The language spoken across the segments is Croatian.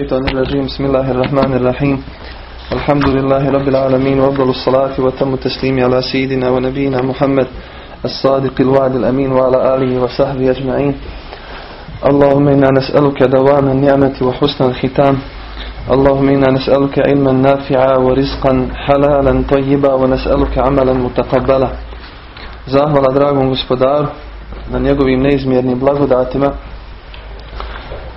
الشيطان الرجيم. بسم الله الرحمن الرحيم. الحمد لله رب العالمين وأفضل الصلاة وتم التسليم على سيدنا ونبينا محمد الصادق الوعد الأمين وعلى آله وصحبه أجمعين. اللهم إنا نسألك دوام النعمة وحسن الختام. اللهم إنا نسألك علما نافعا ورزقا حلالا طيبا ونسألك عملا متقبلا. Zahvala dragom gospodaru na njegovim neizmjernim blagodatima.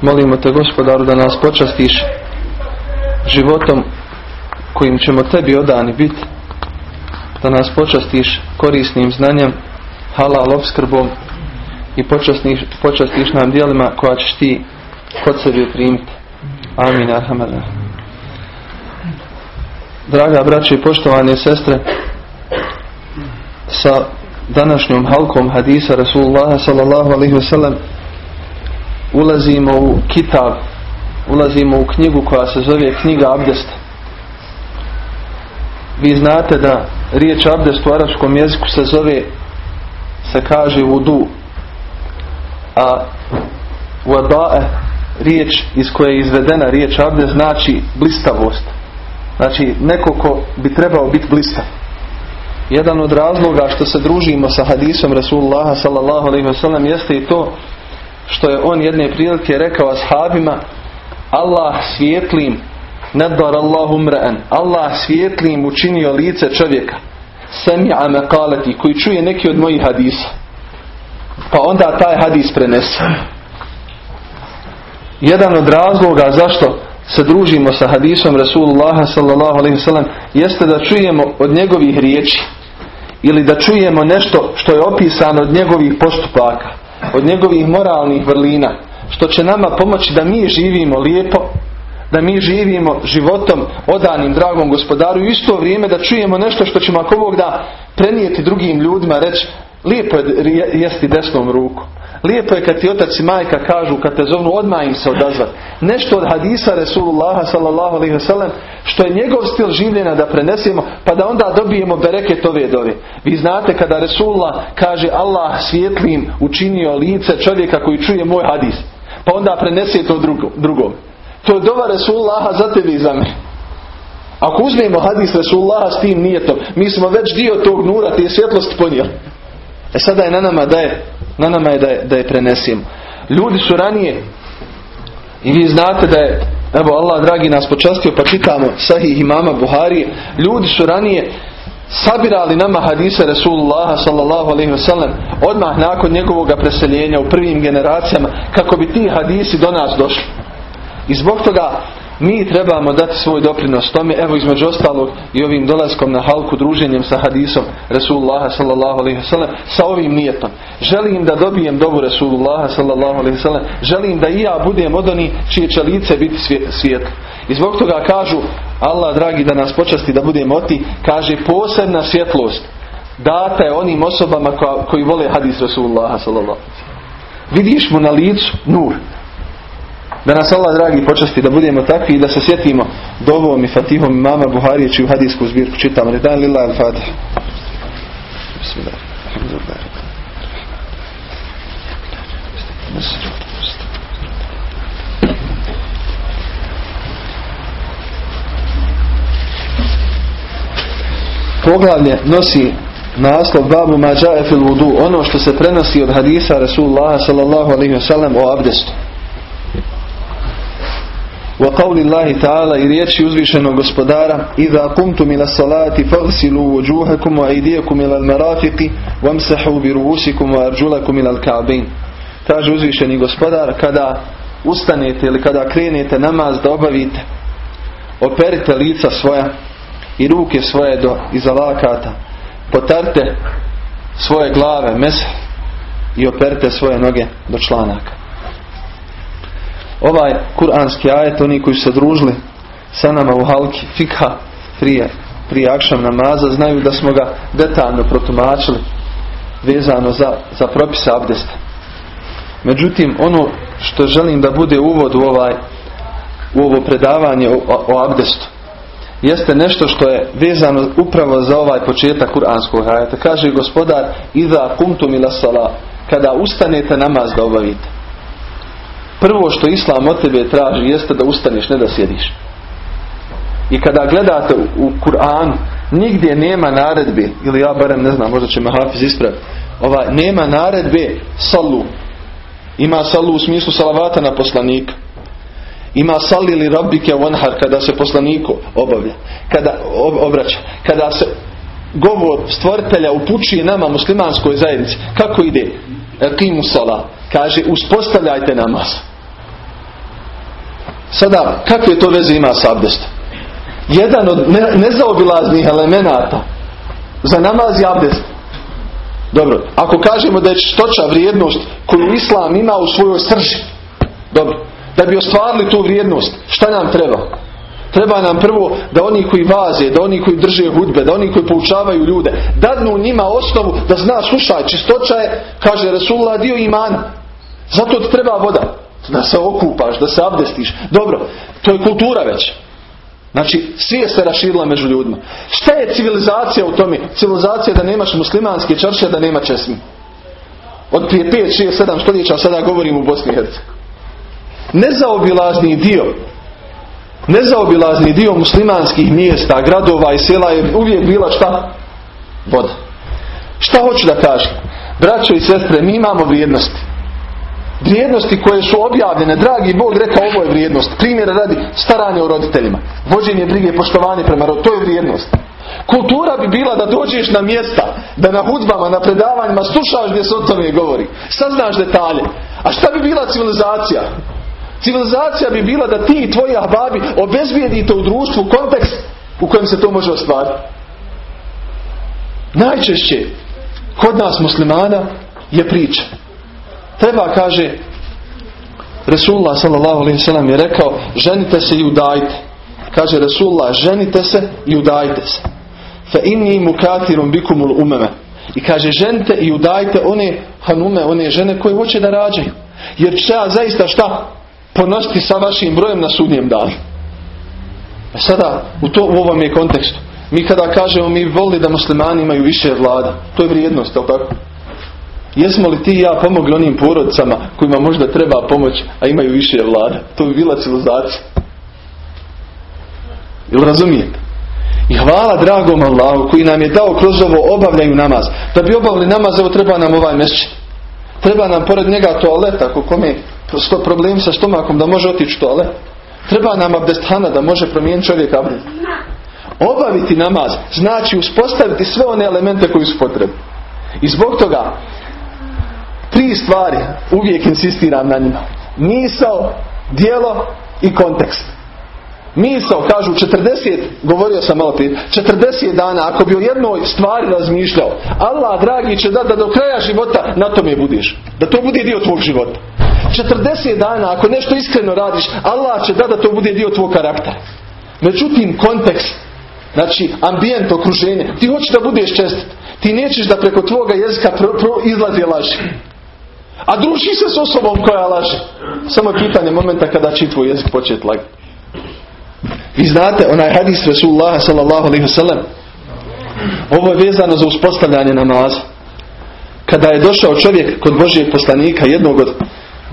Molimo te gospodaru da nas počastiš životom kojim ćemo tebi odani biti, da nas počastiš korisnim znanjem, halal obskrbom i počastiš, počastiš nam dijelima koja ćeš ti kod sebi primiti. Amin. Arhamana. Draga braće i poštovane sestre, sa današnjom halkom hadisa Rasulullah sallallahu alaihi wasallam ulazimo u kitab, ulazimo u knjigu koja se zove knjiga abdesta. Vi znate da riječ abdest u arapskom jeziku se zove, se kaže vudu, a wadae, riječ iz koje je izvedena riječ abdest znači blistavost. Znači neko ko bi trebao biti blistav. Jedan od razloga što se družimo sa hadisom Rasulullaha sallallahu alaihi jeste i to što je on jedne prilike rekao ashabima Allah svijetlim nadar Allahu mra'an Allah svijetlim učinio lice čovjeka. Sami'a meqalati koji čuje neki od mojih hadisa. Pa onda taj hadis prenese. Jedan od razloga zašto se družimo sa hadisom Rasulullaha sallallahu alaihi wasallam jeste da čujemo od njegovih riječi ili da čujemo nešto što je opisano od njegovih postupaka od njegovih moralnih vrlina što će nama pomoći da mi živimo lijepo da mi živimo životom odanim dragom gospodaru i isto vrijeme da čujemo nešto što ćemo ako Bog da prenijeti drugim ljudima reći lijepo je jesti desnom ruku lijepo je kad ti otac i majka kažu kad te zovnu odmah im se odazvati nešto od hadisa Resulullaha sallallahu alaihi wasallam što je njegov stil življenja da prenesemo pa da onda dobijemo bereket ove dove. Vi znate kada Resulullah kaže Allah svijetlim učinio lice čovjeka koji čuje moj hadis. Pa onda prenese to drugom. To je dova Resulullaha za tebi i za me ako uzmemo hadis Resulullaha s tim nijetom mi smo već dio tog nura te svjetlosti ponijeli e sada je na nama da je na nama je da je, da je prenesimo. Ljudi su ranije i vi znate da je evo Allah dragi nas počastio pa čitamo sahih imama Buhari ljudi su ranije sabirali nama hadise Rasulullaha sallallahu alaihi wasallam odmah nakon njegovog preseljenja u prvim generacijama kako bi ti hadisi do nas došli. I zbog toga mi trebamo dati svoj doprinos tome, evo između ostalog i ovim dolaskom na halku druženjem sa hadisom Resulullaha sallallahu alaihi wasallam sa ovim nijetom. Želim da dobijem dobu Resulullaha sallallahu alaihi wasallam, želim da i ja budem od oni čije će lice biti svijet. I zbog toga kažu, Allah dragi da nas počasti da budemo oti, kaže posebna svjetlost data je onim osobama koji vole hadis Resulullaha sallallahu alaihi. Vidiš mu na licu nur, da nas Allah dragi počasti da budemo takvi i da se sjetimo dovom i fatihom imama Buharije čiju hadijsku zbirku čitamo. Redan lillah al-fatih. Poglavlje nosi naslov babu mađaje fil vudu ono što se prenosi od hadisa Rasulullah sallallahu alaihi wa sallam o abdestu وقول الله تعالى i riječi uzvišenog gospodara إذا قمتم إلى الصلاة فاغسلوا وجوهكم وأيديكم إلى المرافق وامسحوا برؤوسكم وأرجلكم إلى الكعبين kaže uzvišeni gospodar kada ustanete ili kada krenete namaz da obavite operite lica svoja i ruke svoje do iza lakata potarte svoje glave mes i operite svoje noge do članaka ovaj kuranski ajet, oni koji su se družili sa nama u halki fikha prije, prije akšam namaza, znaju da smo ga detaljno protumačili vezano za, za propise abdesta. Međutim, ono što želim da bude uvod u, ovaj, u ovo predavanje o, o abdestu jeste nešto što je vezano upravo za ovaj početak kuranskog ajeta. Kaže gospodar, iza kumtum ila sala, kada ustanete namaz da obavite. Prvo što Islam od tebe traži jeste da ustaneš, ne da sjediš. I kada gledate u Kur'anu, nigdje nema naredbe, ili ja barem ne znam, možda će me Hafiz ispraviti, ovaj, nema naredbe salu. Ima salu u smislu salavata na poslanika. Ima sali ili rabike vanhar kada se poslaniku obavlja, kada obraća, kada se govor stvoritelja upućuje nama muslimanskoj zajednici. Kako ide? Kimu sala. Kaže uspostavljajte namaz. Sada, kakve to veze ima s abdestom? Jedan od nezaobilaznih elemenata za namaz je abdest. Dobro, ako kažemo da je čistoća vrijednost koju Islam ima u svojoj srži, dobro, da bi ostvarili tu vrijednost, šta nam treba? Treba nam prvo da oni koji vaze, da oni koji drže hudbe, da oni koji poučavaju ljude, dadnu njima osnovu da zna, slušaj, čistoća je, kaže Resulullah, dio imana. Zato treba voda. Da se okupaš, da se abdestiš. Dobro, to je kultura već. Znači, svije se raširila među ljudima. Šta je civilizacija u tome? Civilizacija da nemaš muslimanske čarše, da nema česmi. Od prije 5, 6, 7 stoljeća sada govorim u Bosni i Hercegovini. Nezaobilazni dio nezaobilazni dio muslimanskih mjesta, gradova i sela je uvijek bila šta? Voda. Šta hoću da kažem? Braćo i sestre, mi imamo vrijednosti. Vrijednosti koje su objavljene, dragi Bog rekao ovo je vrijednost. Primjera radi staranje o roditeljima. Vođenje brige, poštovanje prema roditeljima. To je vrijednost. Kultura bi bila da dođeš na mjesta, da na hudbama, na predavanjima slušaš gdje se o tome govori. Saznaš detalje. A šta bi bila civilizacija? Civilizacija bi bila da ti i tvoji ahbabi obezbijedite u društvu kontekst u kojem se to može ostvariti. Najčešće kod nas muslimana je priča. Treba, kaže, Resulullah s.a.v. je rekao, ženite se i udajte. Kaže Resulullah, ženite se i udajte se. Fa inni bikumul umeme. I kaže, ženite i udajte one hanume, one žene koje hoće da rađaju. Jer će ja zaista šta? ponositi sa vašim brojem na sudnjem danu. E sada, u, to, u ovom je kontekstu. Mi kada kažemo mi voli da muslimani imaju više vlada, to je vrijednost, tako? Jesmo li ti i ja pomogli onim porodcama kojima možda treba pomoć, a imaju više vlada? To bi bila civilizacija. Jel razumijete? I hvala dragom Allahu koji nam je dao kroz ovo obavljaju namaz. Da bi obavili namaz, evo treba nam ovaj mešćin. Treba nam pored njega toalet, ako kome problem sa stomakom da može otići tole. Treba nam abdesthana da može promijeniti čovjek abdest. Obaviti namaz znači uspostaviti sve one elemente koji su potrebni. I zbog toga stvari uvijek insistiram na njima. Misao, dijelo i kontekst. Misao, kažu 40, govorio sam malo prije, 40 dana, ako bi o jednoj stvari razmišljao, Allah dragi će da, da do kraja života na tome budiš. Da to bude dio tvog života. 40 dana, ako nešto iskreno radiš, Allah će da da to bude dio tvog karaktera. Međutim, kontekst, znači ambijent, okruženje, ti hoćeš da budeš čestit. Ti nećeš da preko tvoga jezika pro, pro, izlazi laži. A druži se s osobom koja laže. Samo pitanje momenta kada će tvoj jezik početi lagati. Vi znate, onaj hadis Rasulullah sallallahu alaihi wasallam, ovo je vezano za uspostavljanje namaza. Kada je došao čovjek kod Božijeg poslanika, jednog od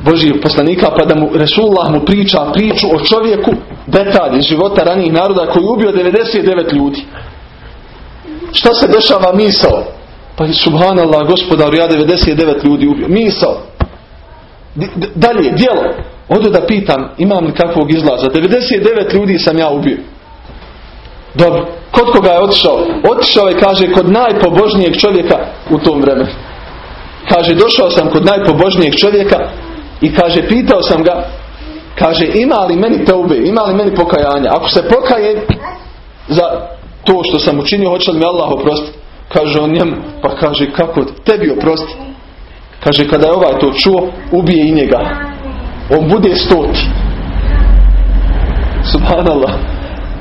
Božijeg poslanika pa da mu Resulullah mu priča priču o čovjeku detalji života ranijih naroda koji je ubio 99 ljudi. Šta se dešava misao? Pa subhanallah gospodar ja 99 ljudi ubio. Misao. Dalje, djelo. Odo da pitam imam li kakvog izlaza. 99 ljudi sam ja ubio. Dobro. Kod koga je otišao? Otišao je kaže kod najpobožnijeg čovjeka u tom vremenu. Kaže došao sam kod najpobožnijeg čovjeka i kaže, pitao sam ga, kaže, ima li meni teube, ima li meni pokajanja? Ako se pokaje za to što sam učinio, hoće li mi Allah oprostiti? Kaže on njemu, pa kaže, kako tebi oprosti? Kaže, kada je ovaj to čuo, ubije i njega. On bude stoti. Subhanallah.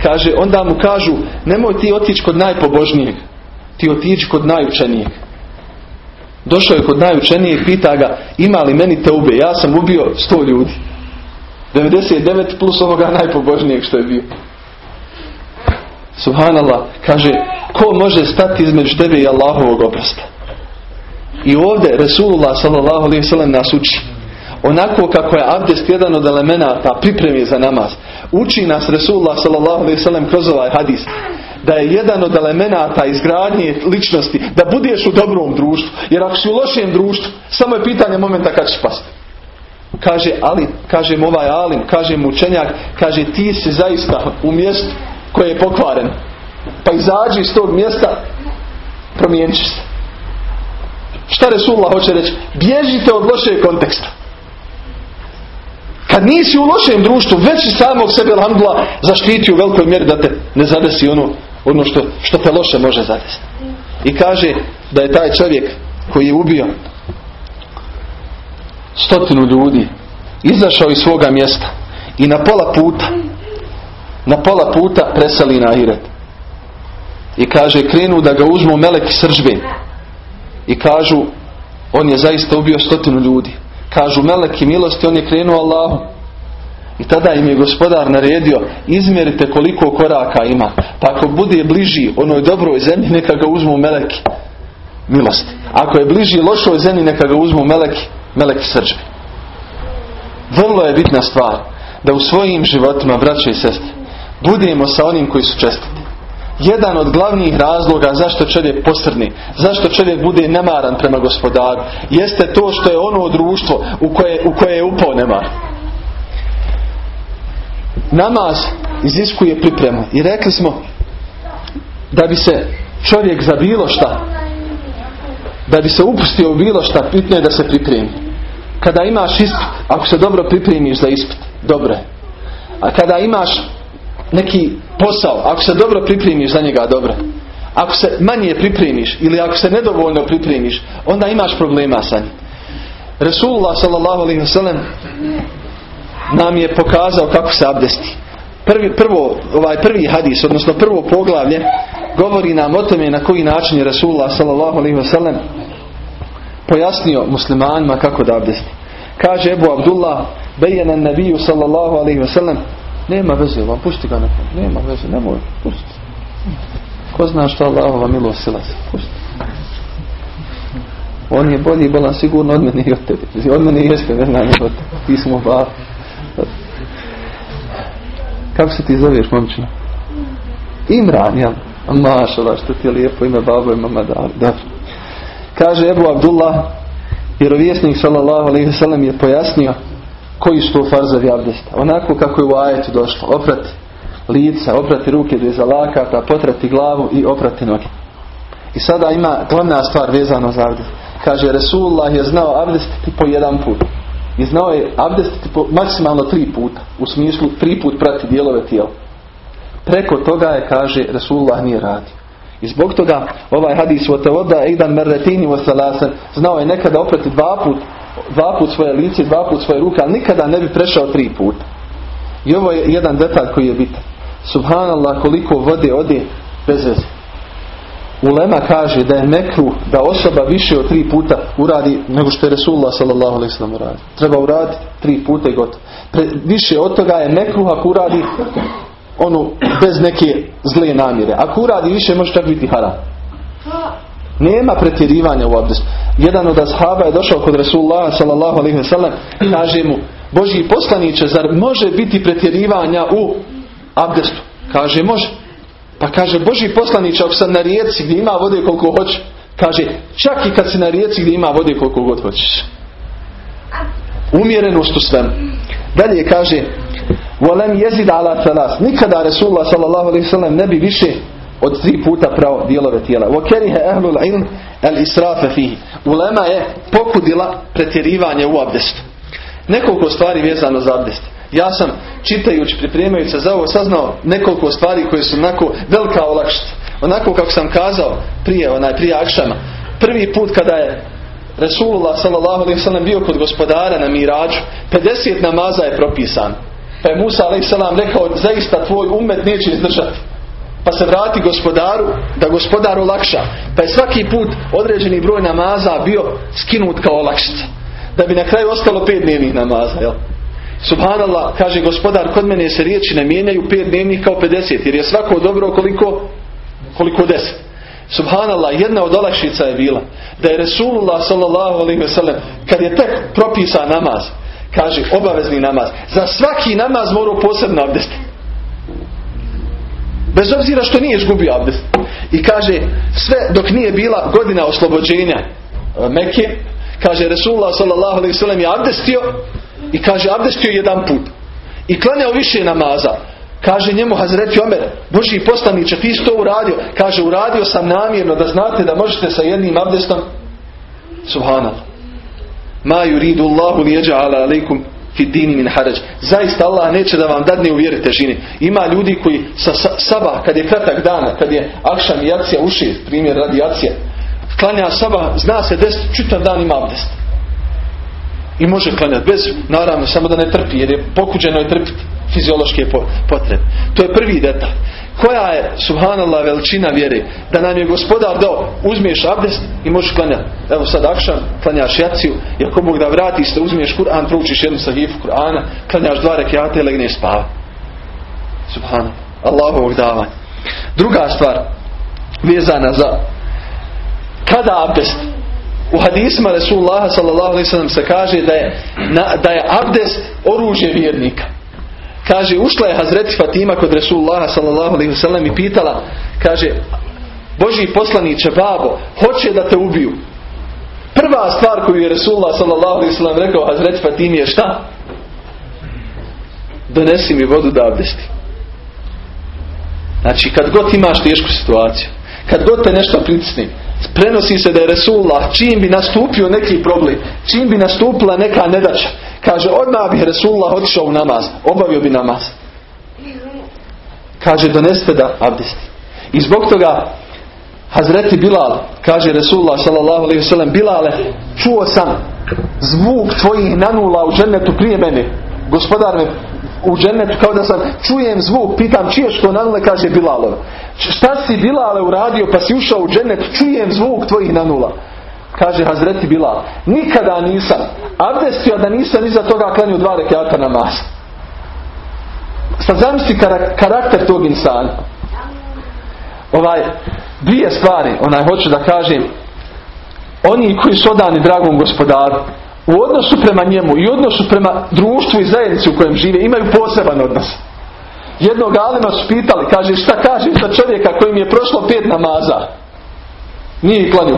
Kaže, onda mu kažu, nemoj ti otići kod najpobožnijeg. Ti otići kod najučenijeg. Došao je kod najučenijeg pita ga ima li meni te ube? Ja sam ubio sto ljudi. 99 plus ovoga najpobožnijeg što je bio. Subhanallah kaže ko može stati između tebe i Allahovog oprosta? I ovdje Resulullah sallam nas uči. onako kako je abdest jedan od elemenata pripremi za namaz. Uči nas Resulullah s.a.v. kroz ovaj hadis da je jedan od elemenata izgradnje ličnosti da budeš u dobrom društvu. Jer ako si u lošem društvu, samo je pitanje momenta kad ćeš pasti. Kaže Ali, kaže ovaj Alim, kaže mu učenjak, kaže ti si zaista u mjestu koje je pokvaren. Pa izađi iz tog mjesta, promijenit se. Šta Resulullah hoće reći? Bježite od lošeg konteksta. Kad nisi u lošem društvu, već si samog sebe alhamdulillah zaštiti u velikoj mjeri da te ne zadesi ono, ono što, što te loše može zadesiti. I kaže da je taj čovjek koji je ubio stotinu ljudi izašao iz svoga mjesta i na pola puta na pola puta preseli na Ahiret. I kaže krenu da ga uzmu meleki sržbe. I kažu on je zaista ubio stotinu ljudi. Kažu meleki milosti on je krenuo Allahu. I tada im je gospodar naredio izmjerite koliko koraka ima. Pa ako bude bliži onoj dobroj zemlji neka ga uzmu meleki milosti. Ako je bliži lošoj zemlji neka ga uzmu meleki, meleki sržbe. Vrlo je bitna stvar da u svojim životima, braće i sestre, budemo sa onim koji su čestiti. Jedan od glavnih razloga zašto čovjek posrni, zašto čovjek bude nemaran prema gospodaru, jeste to što je ono društvo u koje, u koje je upao nemar. Namaz iziskuje pripremu i rekli smo da bi se čovjek za bilo šta, da bi se upustio u bilo šta, bitno je da se pripremi. Kada imaš ispit, ako se dobro pripremiš za ispit, dobro je. A kada imaš neki posao, ako se dobro pripremiš za njega, dobro. Ako se manje pripremiš ili ako se nedovoljno pripremiš, onda imaš problema sa njim. Resulullah s.a.v. nam je pokazao kako se abdesti. Prvi, prvo, ovaj prvi hadis, odnosno prvo poglavlje, govori nam o tome na koji način je Resulullah s.a.v. pojasnio muslimanima kako da abdesti. Kaže Ebu Abdullah, bejena nabiju sallallahu alaihi wa sallam, nema veze, vam pusti ga nekom. Nema veze, nemoj, pusti. Ko zna što Allahova milost sila se, pusti. On je bolji bolan sigurno od mene i od tebe. Od mene jeste, ne znam od Ti smo ba. Kako se ti zoveš, momčina? Imran, jel? Mašala, što ti je lijepo ime babo i mama da. Kaže Ebu Abdullah, vjerovjesnik sallallahu alaihi je pojasnio koji su to farzovi abdesta. Onako kako je u ajetu došlo. Oprati lica, oprati ruke do iza lakata, potrati glavu i oprati noge. I sada ima glavna stvar vezano za abdest. Kaže, Resulullah je znao abdestiti po jedan put. I znao je abdestiti po maksimalno tri puta. U smislu tri put prati dijelove tijela. Preko toga je, kaže, Resulullah nije radio. I zbog toga ovaj hadis o tevoda Eidan Merretini Salasan znao je nekada oprati dva put dva put svoje lice, dva put svoje ruke, ali nikada ne bi prešao tri puta. I ovo je jedan detalj koji je bitan. Subhanallah koliko vode ode bez veze. Ulema kaže da je mekru da osoba više od tri puta uradi nego što je Resulullah sallallahu alaihi sallam uradi. Treba uraditi tri puta i gotovo. više od toga je mekru ako uradi onu bez neke zle namjere. Ako uradi više može čak biti haram. Nema pretjerivanja u abdestu. Jedan od ashaba je došao kod Resulullah sallallahu alaihi sallam kaže mu Boži poslaniće, zar može biti pretjerivanja u abdestu? Kaže može. Pa kaže Boži poslaniće, ako sam na rijeci gdje ima vode koliko hoće, kaže čak i kad si na rijeci gdje ima vode koliko god hoćeš. Umjerenost u svemu. Dalje kaže Volem jezid ala felas. Nikada Resulullah sallallahu alaihi sallam ne bi više od tri puta pravo dijelove tijela. Vokerihe ehlul ilm el israfe fihi. Ulema je pokudila pretjerivanje u abdestu. Nekoliko stvari vezano za abdest. Ja sam čitajući, pripremajući se za ovo, saznao nekoliko stvari koje su onako velika olakšta. Onako kako sam kazao prije, onaj, prije akšama. Prvi put kada je Resulullah s.a.v. bio kod gospodara na mirađu, 50 namaza je propisan. Pa je Musa a.s. rekao, zaista tvoj umet neće izdržati pa se vrati gospodaru, da gospodar olakša. Pa je svaki put određeni broj namaza bio skinut kao olakšica. Da bi na kraju ostalo pet dnevnih namaza. Jel? Subhanallah, kaže gospodar, kod mene se riječi ne mijenjaju pet dnevnih kao 50, jer je svako dobro koliko, koliko deset. Subhanallah, jedna od olakšica je bila da je Resulullah sallallahu alaihi ve sellem kad je tek propisa namaz, Kaže, obavezni namaz. Za svaki namaz morao posebno abdesti. Bez obzira što nije izgubio abdest. I kaže, sve dok nije bila godina oslobođenja e, Mekke, kaže Resulullah sallam je abdestio i kaže abdestio jedan put. I klanjao više namaza. Kaže njemu Hazreti Omer, Boži poslaniče, ti si to uradio. Kaže, uradio sam namjerno da znate da možete sa jednim abdestom. Subhanallah. Ma yuridu Allahu li yaj'ala alaykum fi dini min haraj. Zaista Allah neće da vam dadne u vjeri težini. Ima ljudi koji sa saba, kad je kratak dan, kad je akšan i akcija uši, primjer radijacije, klanja saba, zna se deset, čitav dan ima abdest. I može klanjati bez, naravno, samo da ne trpi, jer je pokuđeno je trpiti fiziološke potrebe. To je prvi detalj. Koja je, subhanallah, veličina vjere? Da nam je gospodar dao, uzmiješ abdest i možeš klanjati. Evo sad akšan, klanjaš jaciju, i ako Bog da vratiš se, uzmiješ Kur'an, proučiš jednu sahifu Kur'ana, klanjaš dva rekiate i legneš spava. Subhanallah. Allahovog davanja. Druga stvar, vezana za kada abdest? U hadisma Resulullah sallallahu se kaže da je, da je abdest oružje vjernika. Kaže, ušla je Hazreti Fatima kod Resulullah sallallahu alaihi sallam i pitala, kaže, Boži poslaniće, babo, hoće da te ubiju. Prva stvar koju je Resulullah sallallahu alaihi sallam rekao Hazreti Fatimi je šta? Donesi mi vodu da abdesti. Znači, kad god imaš tešku situaciju, kad god te nešto pritisne, prenosi se da je Resulullah čim bi nastupio neki problem, čim bi nastupila neka nedaća, kaže odmah bi Resulullah otišao u namaz, obavio bi namaz. Kaže donesite da abdesti. I zbog toga Hazreti Bilal, kaže Resulullah wasallam, Bilale, čuo sam zvuk tvojih nanula u džennetu prije mene. Gospodar me u džennetu kao da sam čujem zvuk, pitam čije što nanule, kaže Bilalov. Šta si Bilale uradio pa si ušao u džennet, čujem zvuk tvojih nanula. Kaže Hazreti Bilal, nikada nisam abdestio da nisam iza toga klanio dva rekata namaz. Sad zamisli karakter tog insana. Ovaj, dvije stvari, onaj hoću da kažem, oni koji su odani dragom gospodaru, u odnosu prema njemu i odnosu prema društvu i zajednici u kojem žive imaju poseban odnos. Jednog alima su pitali, kaže šta kaže za čovjeka kojim je prošlo pet namaza. Nije klanio.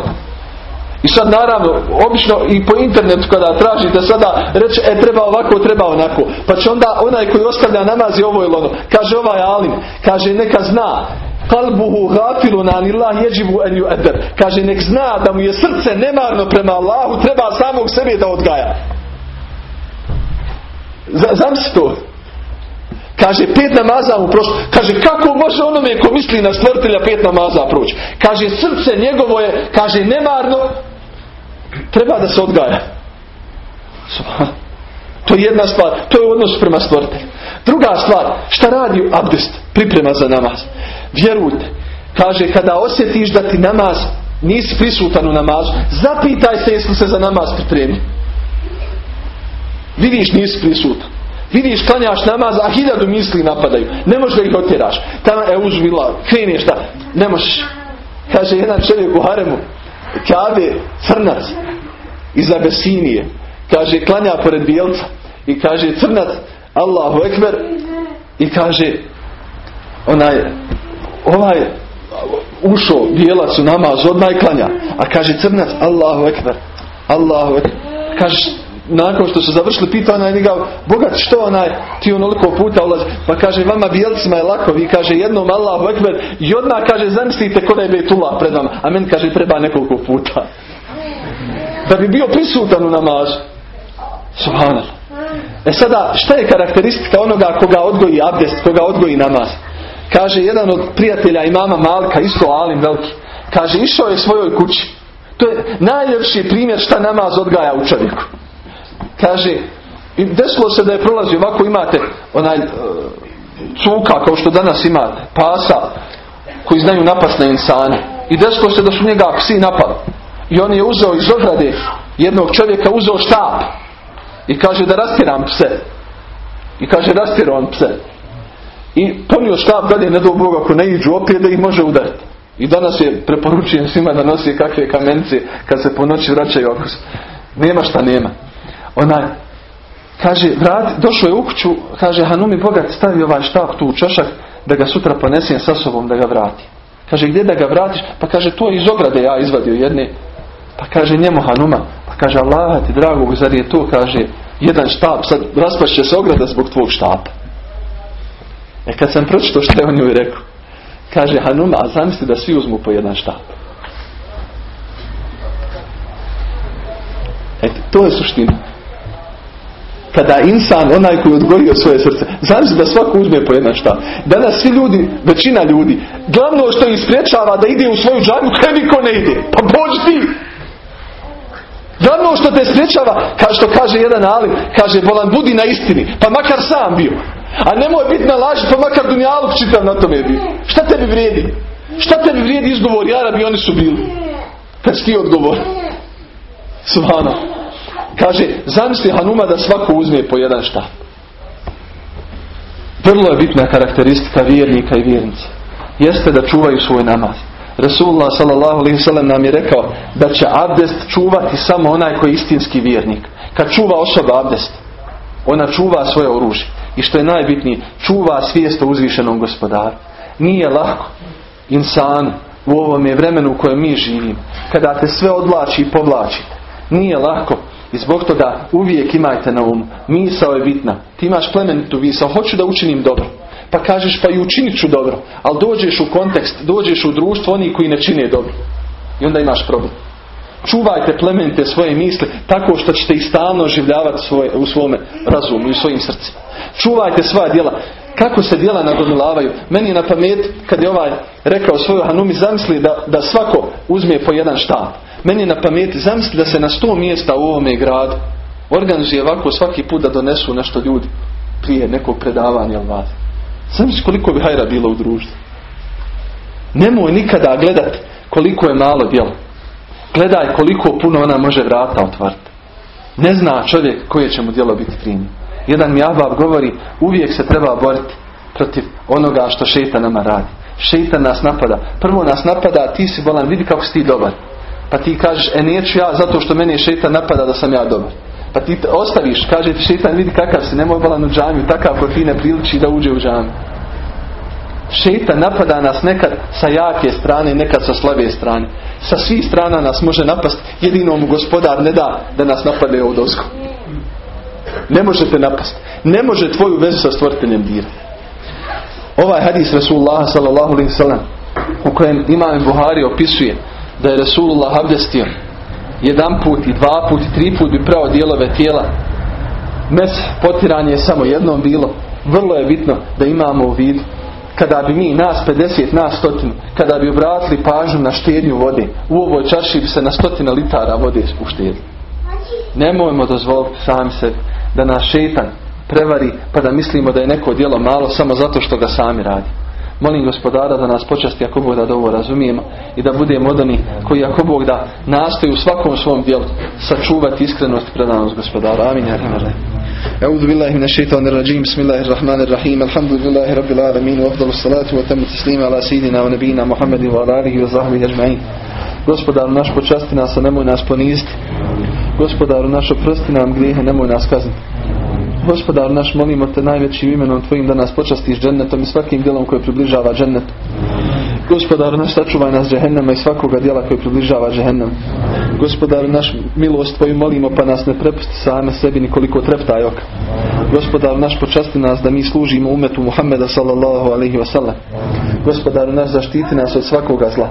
I sad naravno, obično i po internetu kada tražite sada reče, e treba ovako, treba onako. Pa će onda onaj koji ostavlja namaz i ovo ili ono. Kaže ovaj alim, kaže neka zna. Kalbuhu gafilun anillah jeđivu en eder. Kaže nek zna da mu je srce nemarno prema Allahu, treba samog sebe da odgaja. Zamisli to. Kaže, pet namaza mu prošlo. Kaže, kako može onome ko misli na stvrtelja pet namaza proći? Kaže, srce njegovo je, kaže, nemarno, treba da se odgaja. To je jedna stvar. To je odnos prema stvrtelju. Druga stvar, šta radi abdest? Priprema za namaz. Vjerujte. Kaže, kada osjetiš da ti namaz nisi prisutan u namazu, zapitaj se jesi se za namaz pripremi. Vidiš nisi prisutan. Vidiš, klanjaš namaz, a hiljadu misli napadaju. Ne možeš da ih otjeraš. Tamo je uzvila, kreneš šta? Ne možeš. Kaže jedan čovjek u Haremu, Kabe, crnac, iz Abesinije. Kaže, klanja pored bijelca. I kaže, crnac, Allahu ekber. I kaže, onaj, ovaj, ušao bijelac u namaz, odmah klanja. A kaže, crnac, Allahu ekber. Allahu ekber. Kaže, nakon što su završili pita onaj njega, bogat što onaj ti onoliko puta ulazi, pa kaže vama bijelcima je lako, vi kaže jednom Allahu Ekber i odmah kaže zamislite kod je Bejtullah pred vama, a meni kaže treba nekoliko puta. Da bi bio prisutan u namazu. Subhanallah. E sada, šta je karakteristika onoga koga odgoji abdest, koga odgoji namaz? Kaže jedan od prijatelja imama Malka, isto Alim veliki, kaže išao je svojoj kući. To je najljepši primjer šta namaz odgaja u čovjeku. Kaže, i desilo se da je prolazio, ovako imate onaj e, cuka kao što danas imate, pasa koji znaju napast na insane. I desilo se da su njega psi napali. I on je uzeo iz ograde jednog čovjeka, uzeo štap. I kaže da rastiram pse. I kaže rastiram pse. I ponio štap dalje, ne do Boga, ako ne iđu opet da ih može udariti. I danas je preporučujem svima da nosi kakve kamence kad se po noći vraćaju oko. Nema šta nema onaj Kaže, vrat, došao je u kuću, kaže, Hanumi bogat stavi ovaj štap tu u čošak da ga sutra ponesem sa sobom da ga vrati. Kaže, gdje da ga vratiš? Pa kaže, to iz ograde ja izvadio jedne. Pa kaže njemu Hanuma, pa kaže, Allah ti dragog, zar je to, kaže, jedan štap, sad raspašće se ograda zbog tvog štapa. E kad sam pročito što je on joj rekao, kaže Hanuma, a zamisli da svi uzmu po jedan štap. Eto, to je suština. Kada insan, onaj koji je odgojio svoje srce, zamisli da svako uzme po jedan štap. Danas svi ljudi, većina ljudi, glavno što ih spriječava da ide u svoju džanju, kaj niko ne ide. Pa pođi ti! Glavno što te spriječava, kao što kaže jedan alim, kaže, bolan, budi na istini, pa makar sam bio. A nemoj biti na laži, pa makar dunjaluk čitav na tome bio. Šta tebi vrijedi? Šta tebi vrijedi izgovor, Arabi, oni su bili. Kad ti odgovor. Svano. Kaže, zamisli Hanuma da svako uzme po jedan štap. Vrlo je bitna karakteristika vjernika i vjernice. Jeste da čuvaju svoj namaz. Resulullah s.a.v. nam je rekao da će abdest čuvati samo onaj koji je istinski vjernik. Kad čuva osoba abdest, ona čuva svoje oružje. I što je najbitnije, čuva svijest o uzvišenom gospodaru. Nije lako insanu u ovome vremenu u kojem mi živimo. Kada te sve odlači i povlačite. Nije lako i zbog toga uvijek imajte na umu. Misao je bitna. Ti imaš plemenitu misao. Hoću da učinim dobro. Pa kažeš pa i učinit ću dobro. Ali dođeš u kontekst, dođeš u društvo oni koji ne čine dobro. I onda imaš problem. Čuvajte plemente svoje misli tako što ćete ih stalno oživljavati svoje, u svome razumu i u svojim srcima. Čuvajte svoja djela. Kako se djela nagomilavaju? Meni je na pamet kad je ovaj rekao svoju Hanumi zamisli da, da svako uzme po jedan štap. Meni je na pameti zamisli da se na sto mjesta u ovome gradu organizuje ovako svaki put da donesu nešto ljudi prije nekog predavanja ili vas. Zamisli koliko bi hajra bilo u društvu. Nemoj nikada gledati koliko je malo djela. Gledaj koliko puno ona može vrata otvariti. Ne zna čovjek koje će mu djelo biti primio. Jedan mi Ahbab govori, uvijek se treba boriti protiv onoga što šeitan nama radi. Šeitan nas napada. Prvo nas napada, ti si bolan, vidi kako si ti dobar. Pa ti kažeš, e neću ja zato što meni šeitan napada da sam ja dobar. Pa ti ostaviš, kaže ti šeitan, vidi kakav si, nemoj bolan u džamiju, takav ko ti priliči da uđe u džamiju. Šeitan napada nas nekad sa jake strane, nekad sa slabije strane. Sa svih strana nas može napast, jedino mu gospodar ne da da nas napade u dosku. Ne možete napast. Ne može tvoju vezu sa stvoriteljem dirati. Ovaj hadis Rasulullah sallam u kojem imam Buhari opisuje da je Rasulullah abdestio jedan put i dva put i tri put bi pravo dijelove tijela mes potiranje je samo jednom bilo vrlo je bitno da imamo u vidu kada bi mi nas 50, nas stotinu, kada bi obratili pažnju na štednju vode, u ovoj čaši bi se na stotina litara vode uštedili. Nemojmo dozvoliti sami sebi da nas šetan prevari pa da mislimo da je neko djelo malo samo zato što ga sami radi. Molim gospodara da nas počasti ako Bog da ovo razumijemo i da budemo od onih koji ako Bog da nastoji u svakom svom djelu sačuvati iskrenost i predanost gospodara. Amin. أعوذ بالله من الشيطان الرجيم بسم الله الرحمن الرحيم الحمد لله رب العالمين وأفضل الصلاة وتم التسليم على سيدنا ونبينا محمد وعلى آله وصحبه أجمعين Gospodaru naš počasti nas, a nemoj nas poniziti. Gospodaru naš oprosti nam grijehe, nemoj nas kazniti. Gospodar naš, molimo te najvećim imenom Tvojim da nas počastiš džennetom i svakim djelom koje približava džennetu. Gospodar naš, sačuvaj nas džehennema i svakoga djela koje približava džehennem. Gospodar naš, milost Tvoju molimo pa nas ne prepusti same sebi nikoliko treptaj oka. Gospodar naš, počasti nas da mi služimo umetu Muhammeda sallallahu alaihi wasallam. Gospodar naš, zaštiti nas od svakoga zla.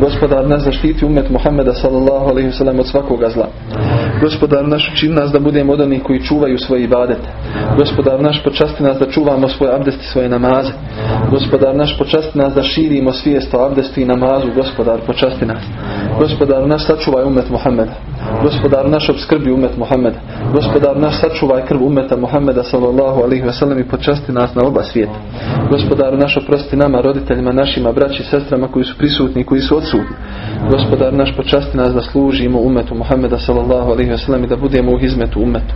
Gospodar nas zaštiti umet Muhammeda sallallahu alaihi wasallam od svakoga zla. Gospodar naš učini nas da budemo od onih koji čuvaju svoje ibadete. Gospodar naš počasti nas da čuvamo svoje abdesti, svoje namaze. Gospodar naš počasti nas da širimo svijest o abdestu i namazu. Gospodar počasti nas. Gospodar naš sačuvaj umet Muhammeda. Gospodar naš obskrbi umet Muhammeda. Gospodar naš sačuvaj krv umeta Muhammeda sallallahu alaihi wasallam i počasti nas na oba svijeta. Gospodar naš oprosti nama, roditeljima, našima, braći, sestrama koji su prisutni, koji su odsutni. Gospodar naš počasti nas da služimo umetu Muhammeda sallallahu alaihi wasallam i da budemo u hizmetu umetu.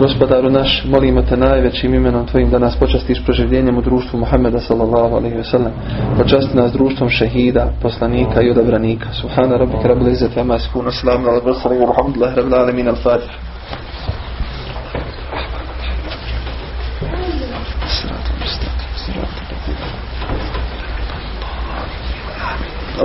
Gospodaru naš, molimo te najvećim imenom Tvojim da nas počastiš proživljenjem u društvu Muhammeda sallallahu alaihi wasallam. Počasti nas društvom šehida, poslanika i odabranika. Subhana rabbika rabbil izzati amma yasifun. Assalamu alaikum wa rahmatullahi rabbil alamin.